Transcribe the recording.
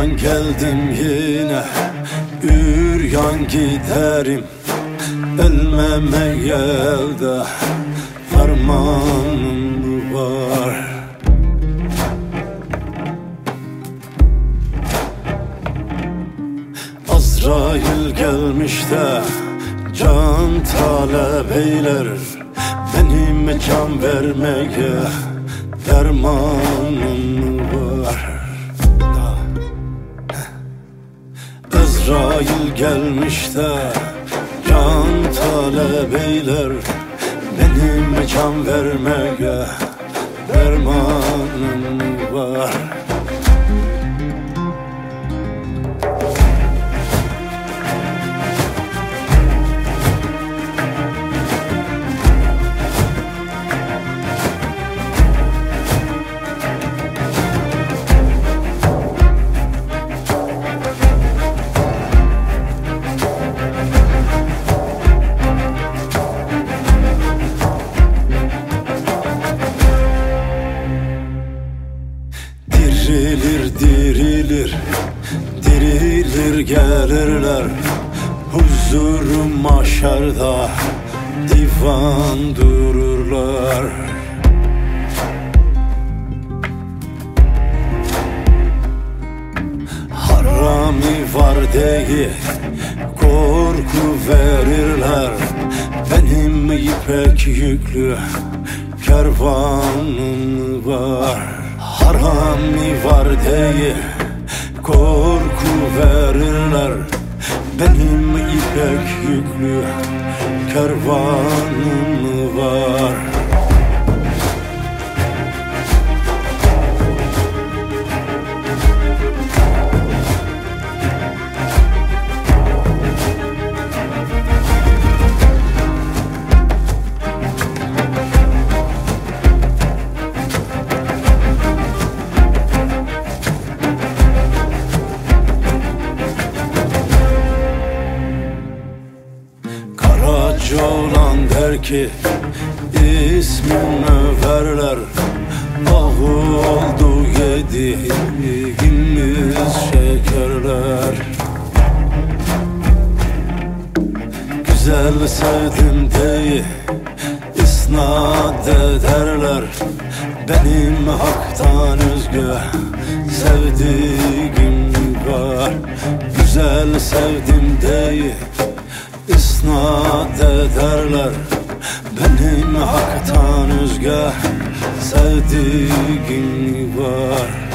Üryan geldim yine Üryan giderim. Ölmemeye elde Fermanım var. Azrail gelmiş de Can talep eyler. Benim can vermeye Dermanım var Azrail gelmiş de Can talep eyler. Benim can vermeye Dermanım var gelirler Huzurum maşarda Divan dururlar. Harami var diye Korku verirler. Benim ipek yüklü Kervanım var. Harami var diye Korku verirler Benim ipek yüklü Kervanım var Olan der ki ismimi verler. Ahu oldu yediğimiz şekerler. Güzel sevdim diye isnat ederler. Benim haktan özgü sevdiğim var. Güzel sevdim diye isnat ederler. Benim haktan özgü sevdiğim var